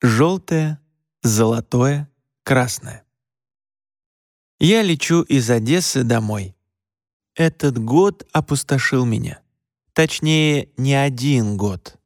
Желтое, золотое, красное. Я лечу из Одессы домой. Этот год опустошил меня. Точнее, не один год.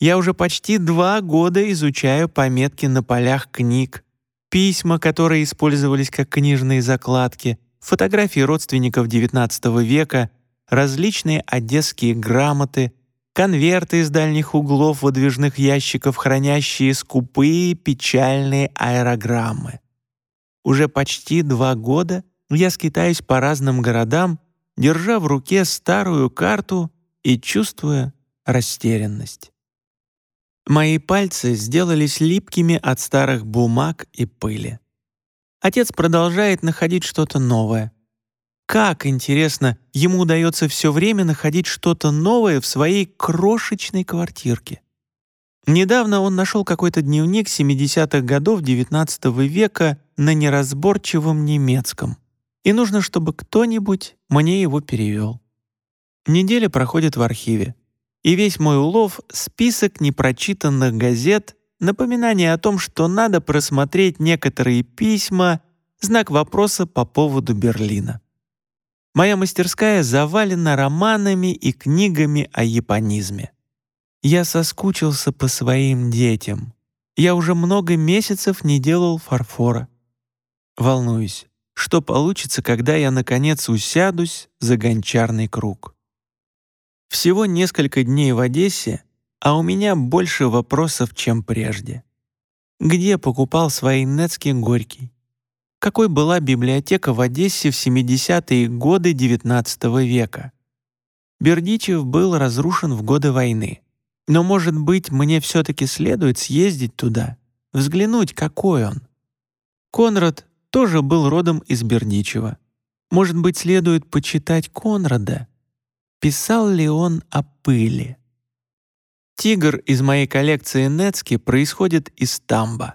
Я уже почти два года изучаю пометки на полях книг, письма, которые использовались как книжные закладки, фотографии родственников XIX века, различные одесские грамоты, конверты из дальних углов выдвижных ящиков, хранящие скупые печальные аэрограммы. Уже почти два года я скитаюсь по разным городам, держа в руке старую карту и чувствуя растерянность. Мои пальцы сделались липкими от старых бумаг и пыли. Отец продолжает находить что-то новое. Как, интересно, ему удается все время находить что-то новое в своей крошечной квартирке? Недавно он нашел какой-то дневник 70-х годов XIX века на неразборчивом немецком. И нужно, чтобы кто-нибудь мне его перевел. Неделя проходит в архиве. И весь мой улов — список непрочитанных газет, напоминание о том, что надо просмотреть некоторые письма, знак вопроса по поводу Берлина. Моя мастерская завалена романами и книгами о японизме. Я соскучился по своим детям. Я уже много месяцев не делал фарфора. Волнуюсь, что получится, когда я, наконец, усядусь за гончарный круг. Всего несколько дней в Одессе, а у меня больше вопросов, чем прежде. Где покупал свои Нецкий Горький? Какой была библиотека в Одессе в 70-е годы XIX века? Бердичев был разрушен в годы войны. Но, может быть, мне все-таки следует съездить туда, взглянуть, какой он. Конрад тоже был родом из Бердичева. Может быть, следует почитать Конрада? Писал ли он о пыли? Тигр из моей коллекции Нецки происходит из Тамба,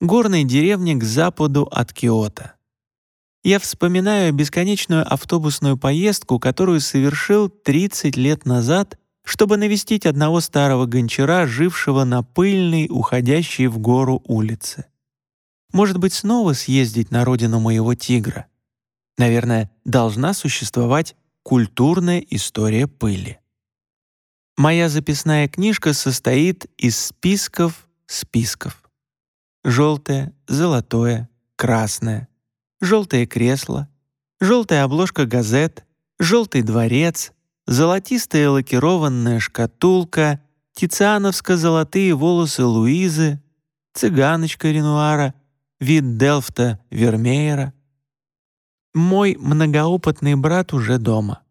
горной деревни к западу от Киото. Я вспоминаю бесконечную автобусную поездку, которую совершил 30 лет назад, чтобы навестить одного старого гончара, жившего на пыльной, уходящей в гору улице. Может быть, снова съездить на родину моего тигра? Наверное, должна существовать культурная история пыли. Моя записная книжка состоит из списков списков. Желтое, золотое, красное, желтое кресло, желтая обложка газет, желтый дворец, золотистая лакированная шкатулка, тициановско-золотые волосы Луизы, цыганочка Ренуара, вид Делфта Вермеера. Мой многоопытный брат уже дома.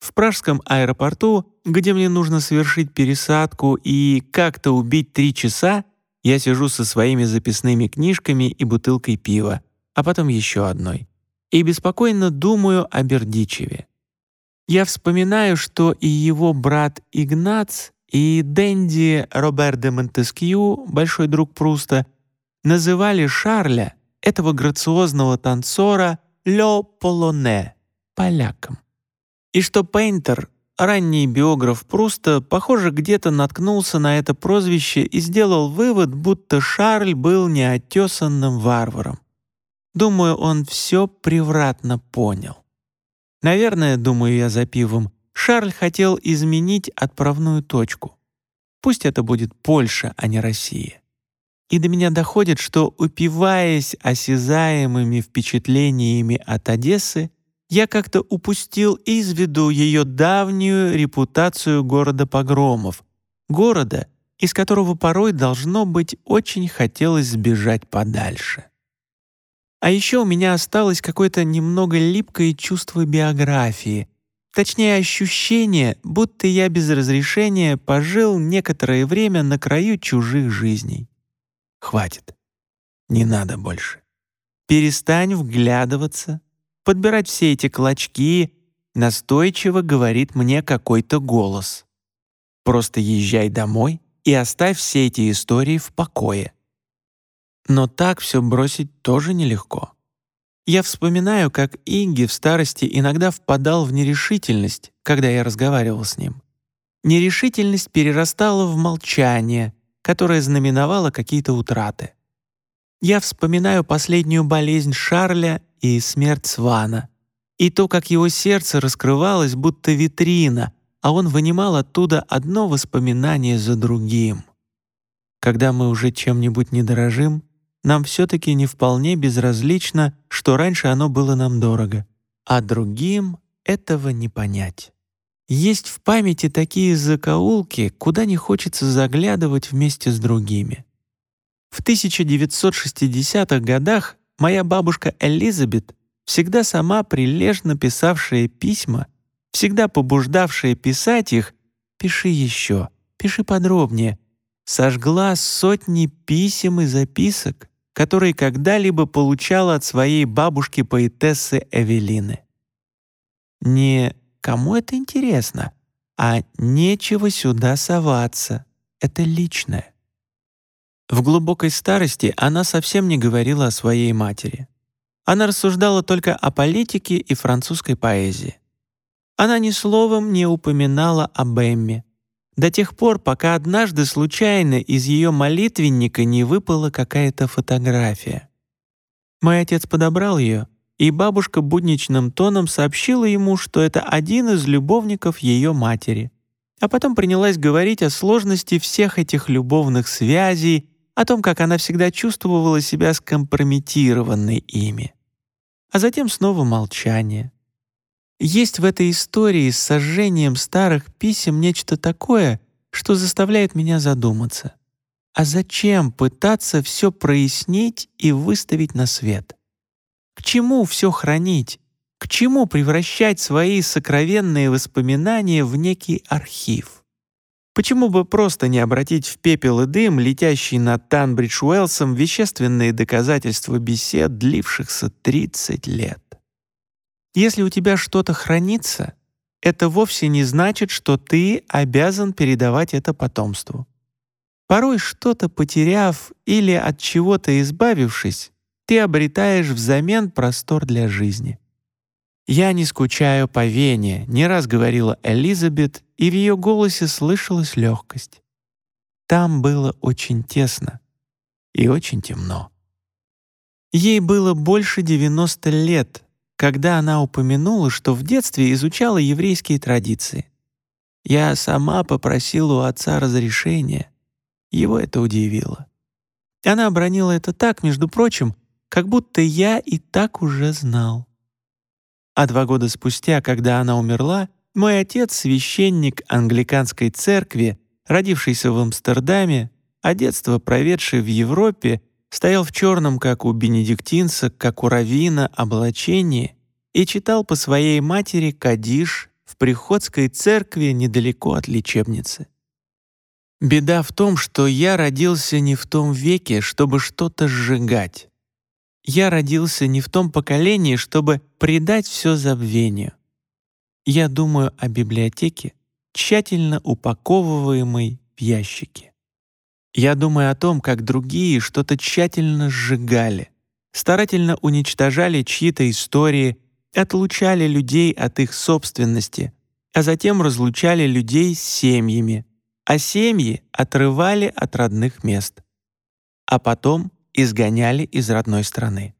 В пражском аэропорту, где мне нужно совершить пересадку и как-то убить три часа, я сижу со своими записными книжками и бутылкой пива, а потом еще одной, и беспокойно думаю о Бердичеве. Я вспоминаю, что и его брат Игнац, и Дэнди Робер де Монтескью, большой друг Пруста, называли Шарля, этого грациозного танцора, «Лё Полоне» — поляком. И что Пейнтер, ранний биограф Пруста, похоже, где-то наткнулся на это прозвище и сделал вывод, будто Шарль был неотесанным варваром. Думаю, он все превратно понял. Наверное, думаю я за пивом, Шарль хотел изменить отправную точку. Пусть это будет Польша, а не Россия. И до меня доходит, что, упиваясь осязаемыми впечатлениями от Одессы, я как-то упустил из виду ее давнюю репутацию города погромов, города, из которого порой должно быть очень хотелось сбежать подальше. А еще у меня осталось какое-то немного липкое чувство биографии, точнее ощущение, будто я без разрешения пожил некоторое время на краю чужих жизней. Хватит. Не надо больше. Перестань вглядываться, подбирать все эти клочки, настойчиво говорит мне какой-то голос. Просто езжай домой и оставь все эти истории в покое. Но так все бросить тоже нелегко. Я вспоминаю, как Инги в старости иногда впадал в нерешительность, когда я разговаривал с ним. Нерешительность перерастала в молчание, которое знаменовало какие-то утраты. Я вспоминаю последнюю болезнь Шарля и смерть Свана, и то, как его сердце раскрывалось, будто витрина, а он вынимал оттуда одно воспоминание за другим. Когда мы уже чем-нибудь не дорожим, нам все-таки не вполне безразлично, что раньше оно было нам дорого, а другим этого не понять. Есть в памяти такие закоулки, куда не хочется заглядывать вместе с другими. В 1960-х годах моя бабушка Элизабет, всегда сама прилежно писавшая письма, всегда побуждавшая писать их, «Пиши еще, пиши подробнее», сожгла сотни писем и записок, которые когда-либо получала от своей бабушки-поэтессы Эвелины. Не «кому это интересно», а «нечего сюда соваться», это личное. В глубокой старости она совсем не говорила о своей матери. Она рассуждала только о политике и французской поэзии. Она ни словом не упоминала об Эмме, до тех пор, пока однажды случайно из ее молитвенника не выпала какая-то фотография. Мой отец подобрал ее, и бабушка будничным тоном сообщила ему, что это один из любовников ее матери. А потом принялась говорить о сложности всех этих любовных связей, о том, как она всегда чувствовала себя скомпрометированной ими. А затем снова молчание. Есть в этой истории с сожжением старых писем нечто такое, что заставляет меня задуматься. А зачем пытаться все прояснить и выставить на свет? К чему все хранить? К чему превращать свои сокровенные воспоминания в некий архив? Почему бы просто не обратить в пепел и дым, летящий над Танбридж-Уэллсом, вещественные доказательства бесед, длившихся 30 лет? Если у тебя что-то хранится, это вовсе не значит, что ты обязан передавать это потомству. Порой что-то потеряв или от чего-то избавившись, ты обретаешь взамен простор для жизни. «Я не скучаю по Вене», — не раз говорила Элизабет, и в ее голосе слышалась легкость. Там было очень тесно и очень темно. Ей было больше 90 лет, когда она упомянула, что в детстве изучала еврейские традиции. Я сама попросила у отца разрешения. Его это удивило. Она обронила это так, между прочим, как будто я и так уже знал. А два года спустя, когда она умерла, мой отец, священник англиканской церкви, родившийся в Амстердаме, а детство проведший в Европе, стоял в черном, как у бенедиктинца, как у равина, облачении и читал по своей матери Кадиш в приходской церкви недалеко от лечебницы. Беда в том, что я родился не в том веке, чтобы что-то сжигать. Я родился не в том поколении, чтобы предать все забвению. Я думаю о библиотеке, тщательно упаковываемой в ящики. Я думаю о том, как другие что-то тщательно сжигали, старательно уничтожали чьи-то истории, отлучали людей от их собственности, а затем разлучали людей с семьями, а семьи отрывали от родных мест, а потом изгоняли из родной страны.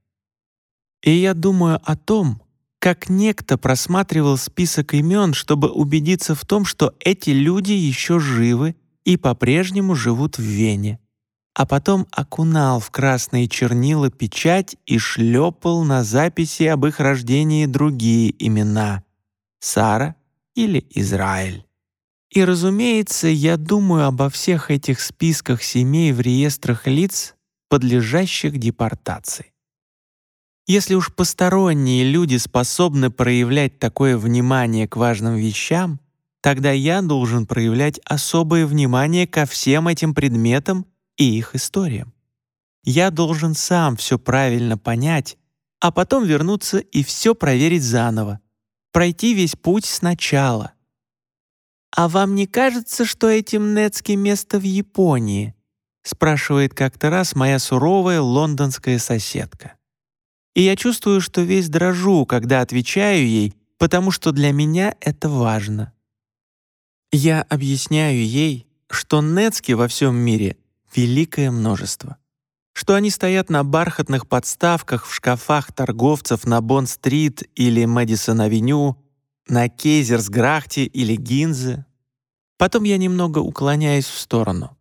И я думаю о том, как некто просматривал список имен, чтобы убедиться в том, что эти люди еще живы и по-прежнему живут в Вене, а потом окунал в красные чернила печать и шлепал на записи об их рождении другие имена — Сара или Израиль. И, разумеется, я думаю обо всех этих списках семей в реестрах лиц, подлежащих депортации. Если уж посторонние люди способны проявлять такое внимание к важным вещам, тогда я должен проявлять особое внимание ко всем этим предметам и их историям. Я должен сам все правильно понять, а потом вернуться и все проверить заново, пройти весь путь сначала. «А вам не кажется, что этим Нецки место в Японии?» Спрашивает как-то раз моя суровая лондонская соседка и я чувствую, что весь дрожу, когда отвечаю ей, потому что для меня это важно. Я объясняю ей, что Нецки во всем мире великое множество. Что они стоят на бархатных подставках в шкафах торговцев на Бонд-стрит или Мэдисон-авеню, на Кейзерс-грахте или Гинзе. Потом я немного уклоняюсь в сторону.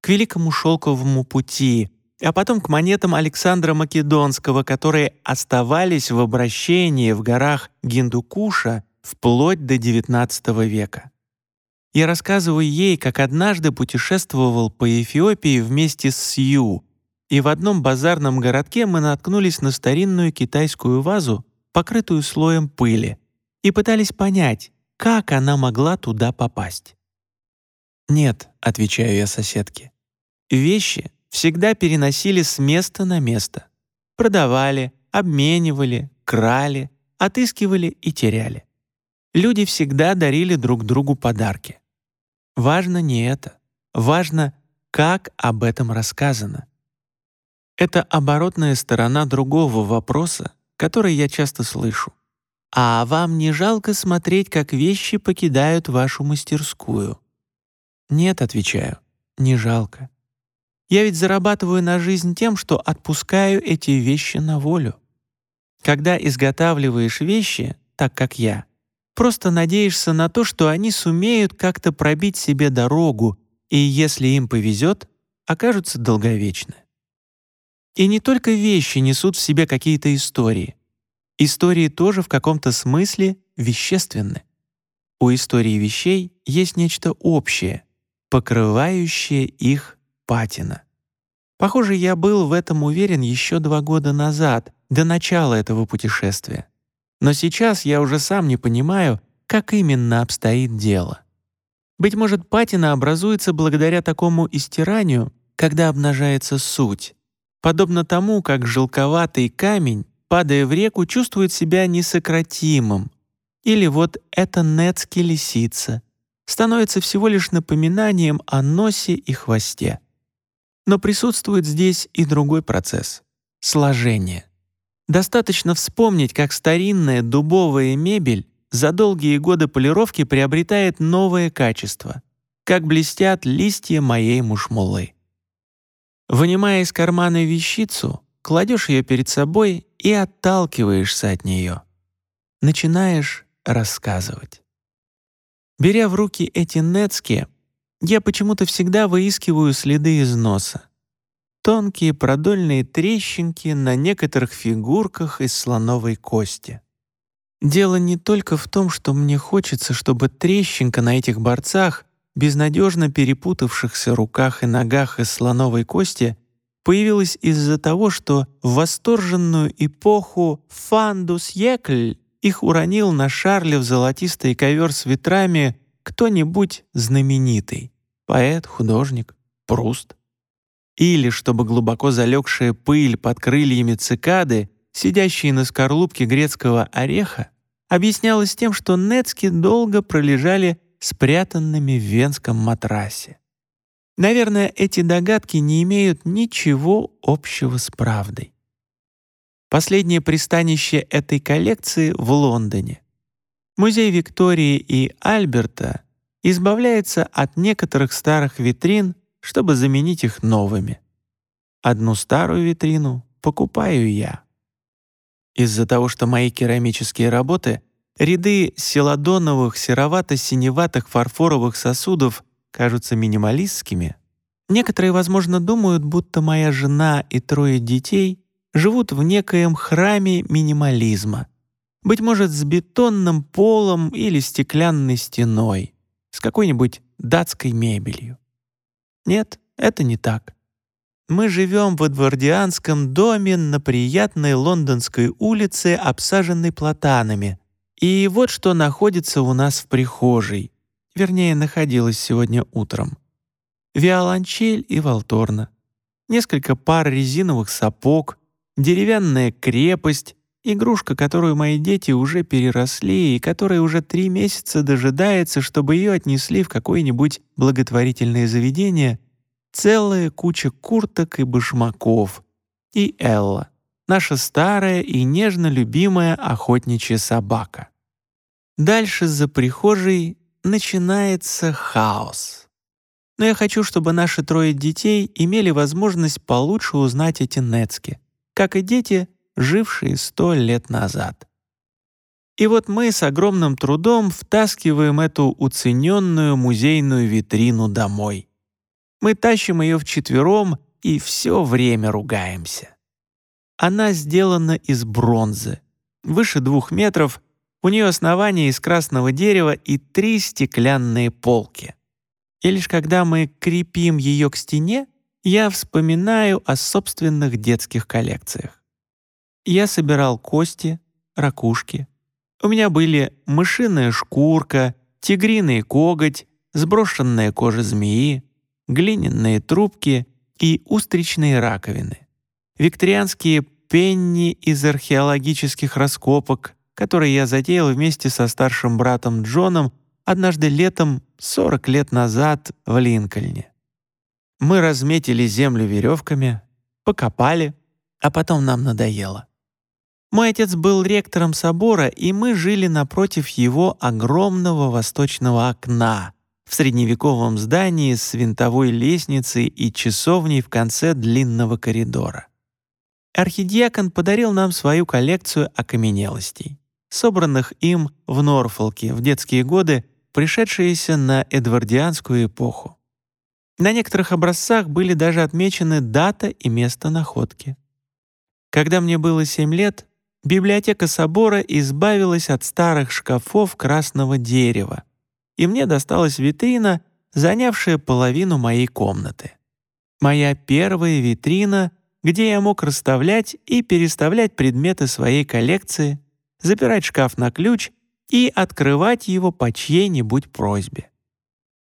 К Великому Шелковому пути, а потом к монетам Александра Македонского, которые оставались в обращении в горах Гиндукуша вплоть до XIX века. Я рассказываю ей, как однажды путешествовал по Эфиопии вместе с Сью, и в одном базарном городке мы наткнулись на старинную китайскую вазу, покрытую слоем пыли, и пытались понять, как она могла туда попасть. «Нет», — отвечаю я соседке, — «вещи всегда переносили с места на место. Продавали, обменивали, крали, отыскивали и теряли. Люди всегда дарили друг другу подарки. Важно не это. Важно, как об этом рассказано. Это оборотная сторона другого вопроса, который я часто слышу. «А вам не жалко смотреть, как вещи покидают вашу мастерскую?» «Нет», — отвечаю, — «не жалко. Я ведь зарабатываю на жизнь тем, что отпускаю эти вещи на волю. Когда изготавливаешь вещи, так как я, просто надеешься на то, что они сумеют как-то пробить себе дорогу и, если им повезет, окажутся долговечны. И не только вещи несут в себе какие-то истории. Истории тоже в каком-то смысле вещественны. У истории вещей есть нечто общее, покрывающее их патина. Похоже, я был в этом уверен еще два года назад, до начала этого путешествия. Но сейчас я уже сам не понимаю, как именно обстоит дело. Быть может, патина образуется благодаря такому истиранию, когда обнажается суть, подобно тому, как желковатый камень, падая в реку, чувствует себя несократимым. Или вот эта нецки лисица становится всего лишь напоминанием о носе и хвосте. Но присутствует здесь и другой процесс — сложение. Достаточно вспомнить, как старинная дубовая мебель за долгие годы полировки приобретает новое качество, как блестят листья моей мушмулы. Вынимая из кармана вещицу, кладешь ее перед собой и отталкиваешься от нее. Начинаешь рассказывать. Беря в руки эти нецки, я почему-то всегда выискиваю следы износа. Тонкие продольные трещинки на некоторых фигурках из слоновой кости. Дело не только в том, что мне хочется, чтобы трещинка на этих борцах, безнадежно перепутавшихся руках и ногах из слоновой кости, появилась из-за того, что в восторженную эпоху «фандус екль» их уронил на шарле в золотистый ковер с ветрами кто-нибудь знаменитый — поэт, художник, Пруст. Или чтобы глубоко залегшая пыль под крыльями цикады, сидящие на скорлупке грецкого ореха, объяснялась тем, что Нецки долго пролежали спрятанными в венском матрасе. Наверное, эти догадки не имеют ничего общего с правдой. Последнее пристанище этой коллекции в Лондоне. Музей Виктории и Альберта избавляется от некоторых старых витрин, чтобы заменить их новыми. Одну старую витрину покупаю я. Из-за того, что мои керамические работы ряды селадоновых серовато-синеватых фарфоровых сосудов кажутся минималистскими, некоторые, возможно, думают, будто моя жена и трое детей живут в некоем храме минимализма — быть может, с бетонным полом или стеклянной стеной, с какой-нибудь датской мебелью. Нет, это не так. Мы живем в эдвардианском доме на приятной лондонской улице, обсаженной платанами. И вот что находится у нас в прихожей, вернее, находилось сегодня утром. Виолончель и валторна, несколько пар резиновых сапог, деревянная крепость, Игрушка, которую мои дети уже переросли и которая уже три месяца дожидается, чтобы ее отнесли в какое-нибудь благотворительное заведение, целая куча курток и башмаков. И Элла, наша старая и нежно любимая охотничья собака. Дальше за прихожей начинается хаос. Но я хочу, чтобы наши трое детей имели возможность получше узнать эти Нецки, как и дети, жившие сто лет назад. И вот мы с огромным трудом втаскиваем эту уцененную музейную витрину домой. Мы тащим ее вчетвером и все время ругаемся. Она сделана из бронзы, выше двух метров, у нее основание из красного дерева и три стеклянные полки. И лишь когда мы крепим ее к стене, я вспоминаю о собственных детских коллекциях. Я собирал кости, ракушки. У меня были мышиная шкурка, тигриный коготь, сброшенная кожа змеи, глиняные трубки и устричные раковины викторианские пенни из археологических раскопок, которые я затеял вместе со старшим братом Джоном однажды летом 40 лет назад в Линкольне. Мы разметили землю веревками, покопали, а потом нам надоело. Мой отец был ректором собора, и мы жили напротив его огромного восточного окна в средневековом здании с винтовой лестницей и часовней в конце длинного коридора архидиакон подарил нам свою коллекцию окаменелостей, собранных им в Норфолке в детские годы, пришедшиеся на эдвардианскую эпоху. На некоторых образцах были даже отмечены дата и место находки. Когда мне было 7 лет, библиотека собора избавилась от старых шкафов красного дерева, и мне досталась витрина, занявшая половину моей комнаты. Моя первая витрина где я мог расставлять и переставлять предметы своей коллекции, запирать шкаф на ключ и открывать его по чьей-нибудь просьбе.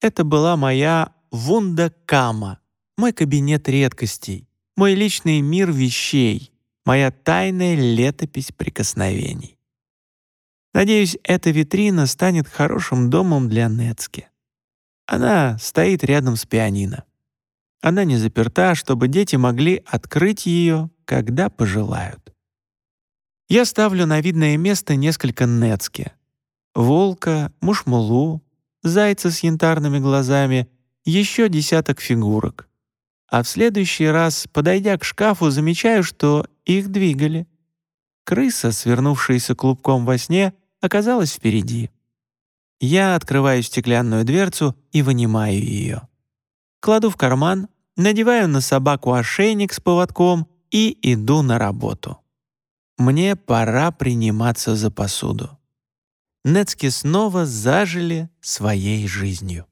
Это была моя вундакама, мой кабинет редкостей, мой личный мир вещей, моя тайная летопись прикосновений. Надеюсь, эта витрина станет хорошим домом для Нецки. Она стоит рядом с пианино. Она не заперта, чтобы дети могли открыть ее, когда пожелают. Я ставлю на видное место несколько нецки. Волка, мушмулу, зайца с янтарными глазами, еще десяток фигурок. А в следующий раз, подойдя к шкафу, замечаю, что их двигали. Крыса, свернувшаяся клубком во сне, оказалась впереди. Я открываю стеклянную дверцу и вынимаю ее. Кладу в карман, надеваю на собаку ошейник с поводком и иду на работу. Мне пора приниматься за посуду. Нецки снова зажили своей жизнью.